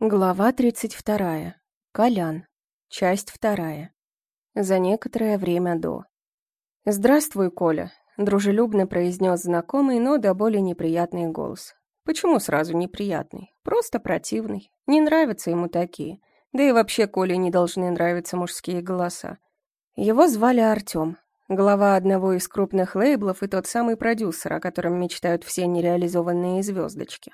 Глава 32. Колян. Часть вторая. За некоторое время до. «Здравствуй, Коля», — дружелюбно произнес знакомый, но до боли неприятный голос. Почему сразу неприятный? Просто противный. Не нравятся ему такие. Да и вообще Коле не должны нравиться мужские голоса. Его звали Артём, глава одного из крупных лейблов и тот самый продюсер, о котором мечтают все нереализованные звездочки.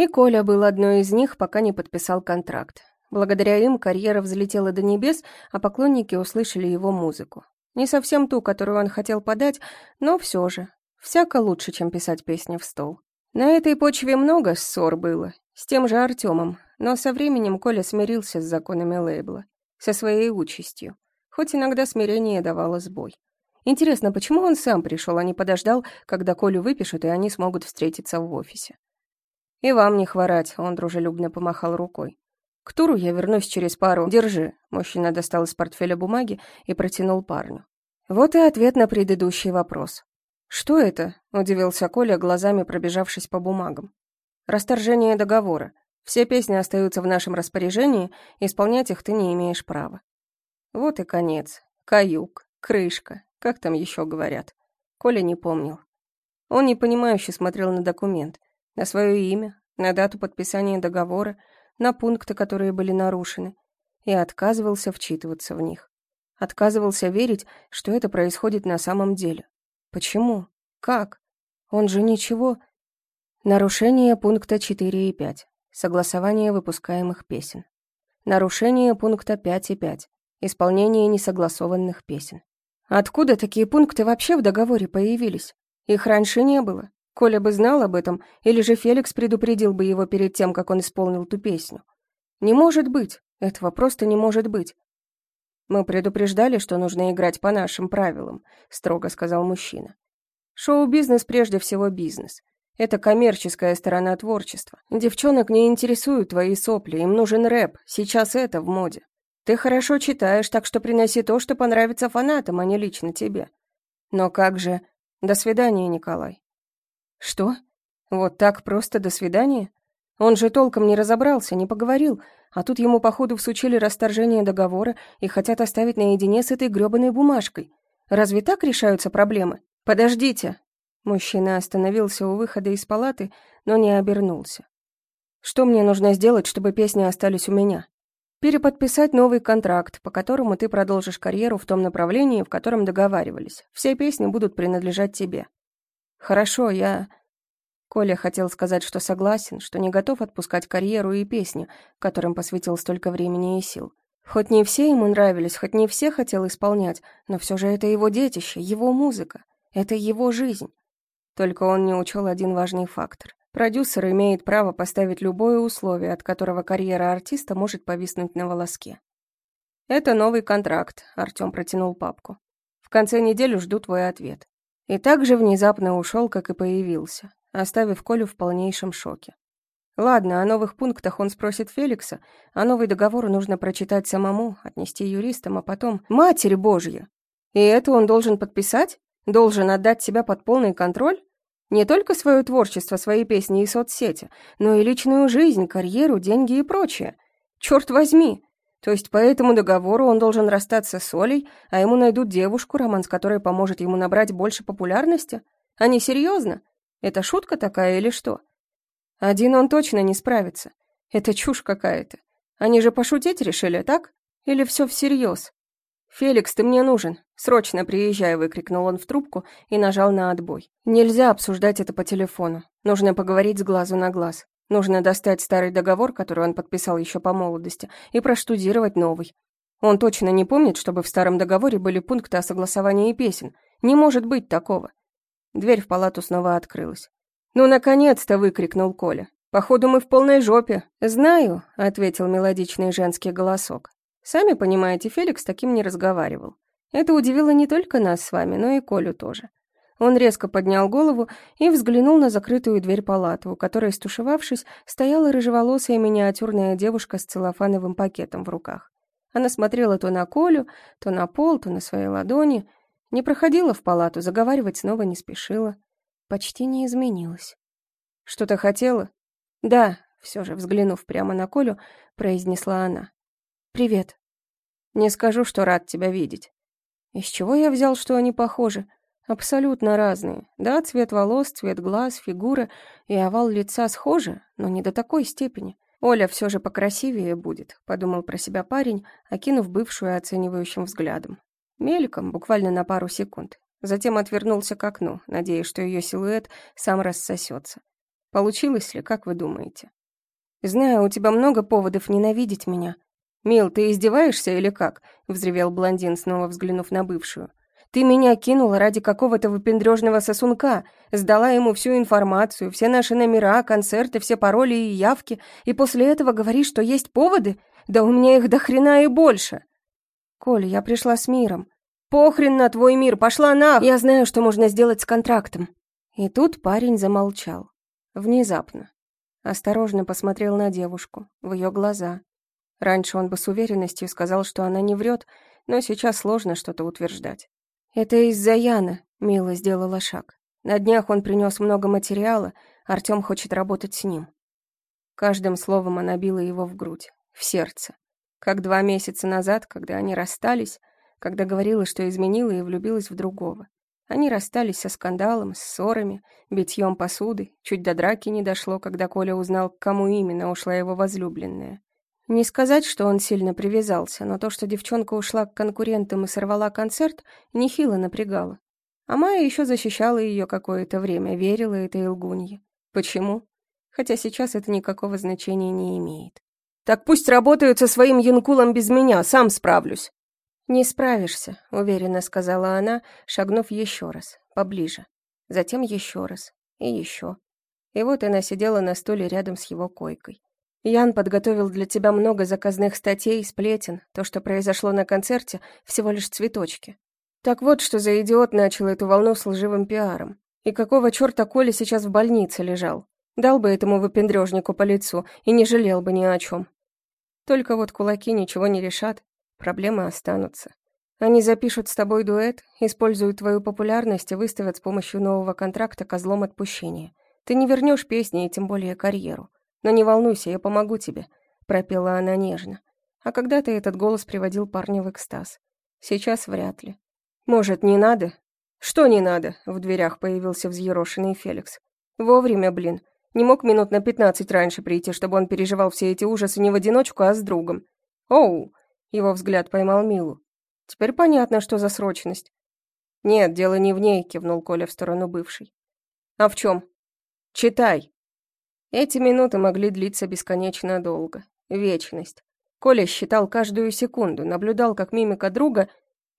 И Коля был одной из них, пока не подписал контракт. Благодаря им карьера взлетела до небес, а поклонники услышали его музыку. Не совсем ту, которую он хотел подать, но все же. Всяко лучше, чем писать песни в стол. На этой почве много ссор было, с тем же Артемом, но со временем Коля смирился с законами лейбла, со своей участью, хоть иногда смирение давало сбой. Интересно, почему он сам пришел, а не подождал, когда Колю выпишут, и они смогут встретиться в офисе? «И вам не хворать», — он дружелюбно помахал рукой. «К туру я вернусь через пару. Держи». Мужчина достал из портфеля бумаги и протянул парню. Вот и ответ на предыдущий вопрос. «Что это?» — удивился Коля, глазами пробежавшись по бумагам. «Расторжение договора. Все песни остаются в нашем распоряжении, исполнять их ты не имеешь права». Вот и конец. Каюк, крышка, как там еще говорят. Коля не помнил. Он непонимающе смотрел на документ — на свое имя, на дату подписания договора, на пункты, которые были нарушены, и отказывался вчитываться в них. Отказывался верить, что это происходит на самом деле. Почему? Как? Он же ничего... Нарушение пункта 4 и 5. Согласование выпускаемых песен. Нарушение пункта 5 и 5. Исполнение несогласованных песен. Откуда такие пункты вообще в договоре появились? Их раньше не было. Коля бы знал об этом, или же Феликс предупредил бы его перед тем, как он исполнил ту песню. Не может быть, этого просто не может быть. Мы предупреждали, что нужно играть по нашим правилам, строго сказал мужчина. Шоу-бизнес прежде всего бизнес. Это коммерческая сторона творчества. Девчонок не интересуют твои сопли, им нужен рэп, сейчас это в моде. Ты хорошо читаешь, так что приноси то, что понравится фанатам, а не лично тебе. Но как же... До свидания, Николай. Что? Вот так просто до свидания? Он же толком не разобрался, не поговорил, а тут ему походу всучили расторжение договора и хотят оставить наедине с этой грёбаной бумажкой. Разве так решаются проблемы? Подождите. Мужчина остановился у выхода из палаты, но не обернулся. Что мне нужно сделать, чтобы песни остались у меня? Переподписать новый контракт, по которому ты продолжишь карьеру в том направлении, в котором договаривались. Все песни будут принадлежать тебе. «Хорошо, я...» Коля хотел сказать, что согласен, что не готов отпускать карьеру и песни, которым посвятил столько времени и сил. Хоть не все ему нравились, хоть не все хотел исполнять, но все же это его детище, его музыка, это его жизнь. Только он не учел один важный фактор. Продюсер имеет право поставить любое условие, от которого карьера артиста может повиснуть на волоске. «Это новый контракт», — Артём протянул папку. «В конце недели жду твой ответ. И так же внезапно ушел, как и появился, оставив Колю в полнейшем шоке. Ладно, о новых пунктах он спросит Феликса, а новый договор нужно прочитать самому, отнести юристам, а потом... Матерь Божья! И это он должен подписать? Должен отдать себя под полный контроль? Не только свое творчество, свои песни и соцсети, но и личную жизнь, карьеру, деньги и прочее. Черт возьми! То есть по этому договору он должен расстаться с Олей, а ему найдут девушку, роман с которой поможет ему набрать больше популярности? Они серьезно? Это шутка такая или что? Один он точно не справится. Это чушь какая-то. Они же пошутить решили, так? Или все всерьез? «Феликс, ты мне нужен. Срочно приезжай», — выкрикнул он в трубку и нажал на отбой. «Нельзя обсуждать это по телефону. Нужно поговорить с глазу на глаз. Нужно достать старый договор, который он подписал еще по молодости, и проштудировать новый. Он точно не помнит, чтобы в старом договоре были пункты о согласовании песен. Не может быть такого. Дверь в палату снова открылась. «Ну, наконец-то!» — выкрикнул Коля. «Походу, мы в полной жопе». «Знаю», — ответил мелодичный женский голосок. «Сами понимаете, Феликс таким не разговаривал. Это удивило не только нас с вами, но и Колю тоже. Он резко поднял голову и взглянул на закрытую дверь палаты, у которой, стушевавшись, стояла рыжеволосая миниатюрная девушка с целлофановым пакетом в руках. Она смотрела то на Колю, то на пол, то на свои ладони. Не проходила в палату, заговаривать снова не спешила. Почти не изменилась. «Что-то хотела?» «Да», все же взглянув прямо на Колю, произнесла она. «Привет». «Не скажу, что рад тебя видеть». «Из чего я взял, что они похожи?» Абсолютно разные. Да, цвет волос, цвет глаз, фигура и овал лица схожи, но не до такой степени. Оля все же покрасивее будет, подумал про себя парень, окинув бывшую оценивающим взглядом. Мельком, буквально на пару секунд. Затем отвернулся к окну, надеясь, что ее силуэт сам рассосется. Получилось ли, как вы думаете? Знаю, у тебя много поводов ненавидеть меня. Мил, ты издеваешься или как? взревел блондин, снова взглянув на бывшую. Ты меня кинула ради какого-то выпендрежного сосунка, сдала ему всю информацию, все наши номера, концерты, все пароли и явки, и после этого говоришь, что есть поводы? Да у меня их до хрена и больше. Коля, я пришла с миром. Похрен на твой мир, пошла на... Я знаю, что можно сделать с контрактом. И тут парень замолчал. Внезапно. Осторожно посмотрел на девушку, в ее глаза. Раньше он бы с уверенностью сказал, что она не врет, но сейчас сложно что-то утверждать. «Это из-за Яна», — Мила сделала шаг. «На днях он принес много материала, Артем хочет работать с ним». Каждым словом она била его в грудь, в сердце. Как два месяца назад, когда они расстались, когда говорила, что изменила и влюбилась в другого. Они расстались со скандалом, ссорами, битьем посуды, чуть до драки не дошло, когда Коля узнал, к кому именно ушла его возлюбленная. Не сказать, что он сильно привязался, но то, что девчонка ушла к конкурентам и сорвала концерт, нехило напрягало. А Майя еще защищала ее какое-то время, верила этой лгунье. Почему? Хотя сейчас это никакого значения не имеет. «Так пусть работают со своим янкулом без меня, сам справлюсь». «Не справишься», — уверенно сказала она, шагнув еще раз, поближе. Затем еще раз. И еще. И вот она сидела на стуле рядом с его койкой. Ян подготовил для тебя много заказных статей, сплетен. То, что произошло на концерте, всего лишь цветочки. Так вот, что за идиот начал эту волну с лживым пиаром. И какого черта Коля сейчас в больнице лежал? Дал бы этому выпендрежнику по лицу и не жалел бы ни о чем. Только вот кулаки ничего не решат, проблемы останутся. Они запишут с тобой дуэт, используют твою популярность и выставят с помощью нового контракта козлом отпущения. Ты не вернешь песни и тем более карьеру. Но не волнуйся, я помогу тебе», — пропела она нежно. А когда-то этот голос приводил парня в экстаз. Сейчас вряд ли. «Может, не надо?» «Что не надо?» — в дверях появился взъерошенный Феликс. «Вовремя, блин. Не мог минут на пятнадцать раньше прийти, чтобы он переживал все эти ужасы не в одиночку, а с другом». «Оу!» — его взгляд поймал Милу. «Теперь понятно, что за срочность». «Нет, дело не в ней», — кивнул Коля в сторону бывшей. «А в чем?» «Читай», эти минуты могли длиться бесконечно долго. Вечность. Коля считал каждую секунду, наблюдал, как мимика друга...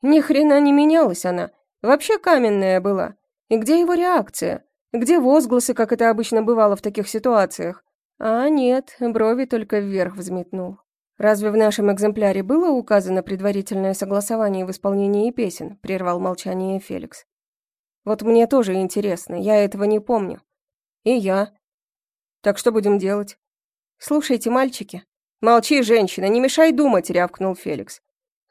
Ни хрена не менялась она. Вообще каменная была. И где его реакция? Где возгласы, как это обычно бывало в таких ситуациях? А нет, брови только вверх взметнул. Разве в нашем экземпляре было указано предварительное согласование в исполнении песен? Прервал молчание Феликс. Вот мне тоже интересно, я этого не помню. И я. Так что будем делать? Слушайте, мальчики. Молчи, женщина, не мешай думать, рявкнул Феликс.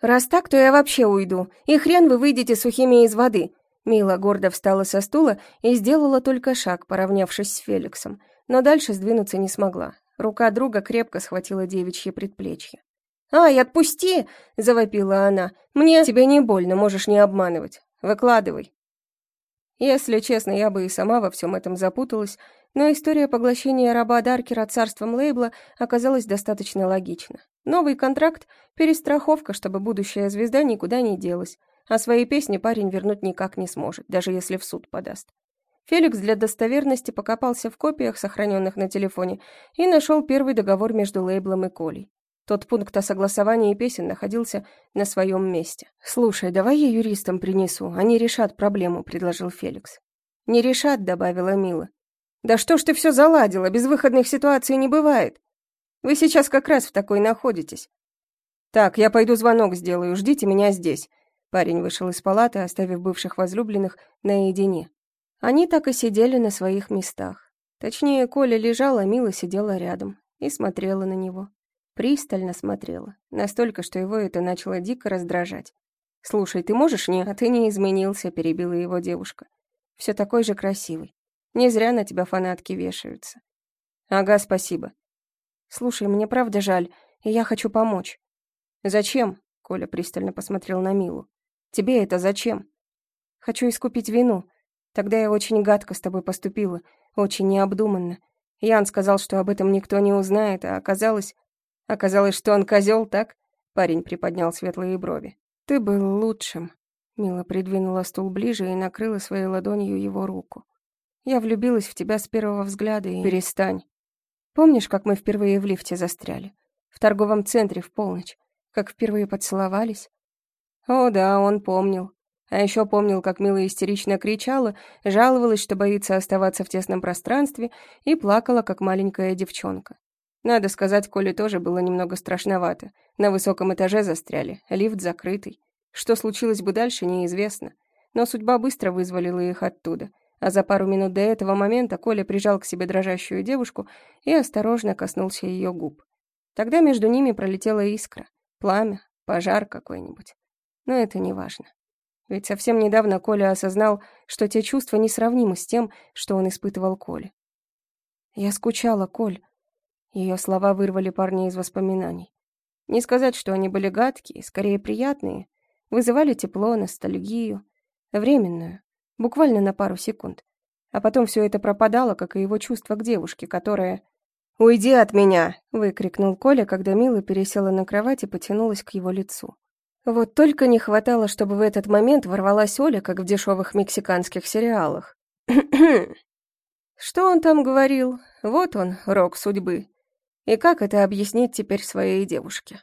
Раз так, то я вообще уйду, и хрен вы выйдете сухими из воды. Мила гордо встала со стула и сделала только шаг, поравнявшись с Феликсом, но дальше сдвинуться не смогла. Рука друга крепко схватила девичье предплечье. «Ай, отпусти!» — завопила она. «Мне...» «Тебе не больно, можешь не обманывать. Выкладывай». Если честно, я бы и сама во всем этом запуталась, но история поглощения раба Даркера царством лейбла оказалась достаточно логична. Новый контракт — перестраховка, чтобы будущая звезда никуда не делась, а свои песни парень вернуть никак не сможет, даже если в суд подаст. Феликс для достоверности покопался в копиях, сохраненных на телефоне, и нашел первый договор между лейблом и Колей. Тот пункт о согласовании песен находился на своем месте. «Слушай, давай я юристам принесу, они решат проблему», — предложил Феликс. «Не решат», — добавила Мила. Да что ж ты все заладила, безвыходных ситуаций не бывает. Вы сейчас как раз в такой находитесь. Так, я пойду звонок сделаю, ждите меня здесь. Парень вышел из палаты, оставив бывших возлюбленных наедине. Они так и сидели на своих местах. Точнее, Коля лежал, а Мила сидела рядом и смотрела на него. Пристально смотрела, настолько, что его это начало дико раздражать. «Слушай, ты можешь не...» «А ты не изменился», — перебила его девушка. «Все такой же красивый. Не зря на тебя фанатки вешаются. Ага, спасибо. Слушай, мне правда жаль, и я хочу помочь». «Зачем?» — Коля пристально посмотрел на Милу. «Тебе это зачем?» «Хочу искупить вину. Тогда я очень гадко с тобой поступила, очень необдуманно. Ян сказал, что об этом никто не узнает, а оказалось... Оказалось, что он козел, так?» Парень приподнял светлые брови. «Ты был лучшим». Мила придвинула стул ближе и накрыла своей ладонью его руку. «Я влюбилась в тебя с первого взгляда и...» «Перестань». «Помнишь, как мы впервые в лифте застряли? В торговом центре в полночь? Как впервые поцеловались?» «О да, он помнил. А еще помнил, как Мила истерично кричала, жаловалась, что боится оставаться в тесном пространстве, и плакала, как маленькая девчонка. Надо сказать, Коле тоже было немного страшновато. На высоком этаже застряли, лифт закрытый. Что случилось бы дальше, неизвестно. Но судьба быстро вызволила их оттуда. А за пару минут до этого момента Коля прижал к себе дрожащую девушку и осторожно коснулся ее губ. Тогда между ними пролетела искра, пламя, пожар какой-нибудь. Но это не важно. Ведь совсем недавно Коля осознал, что те чувства несравнимы с тем, что он испытывал Коле. «Я скучала, Коль». Ее слова вырвали парня из воспоминаний. Не сказать, что они были гадкие, скорее приятные. Вызывали тепло, ностальгию. Временную. Буквально на пару секунд. А потом все это пропадало, как и его чувство к девушке, которая... «Уйди от меня!» — выкрикнул Коля, когда Мила пересела на кровать и потянулась к его лицу. Вот только не хватало, чтобы в этот момент ворвалась Оля, как в дешевых мексиканских сериалах. Что он там говорил? Вот он, рок судьбы. И как это объяснить теперь своей девушке?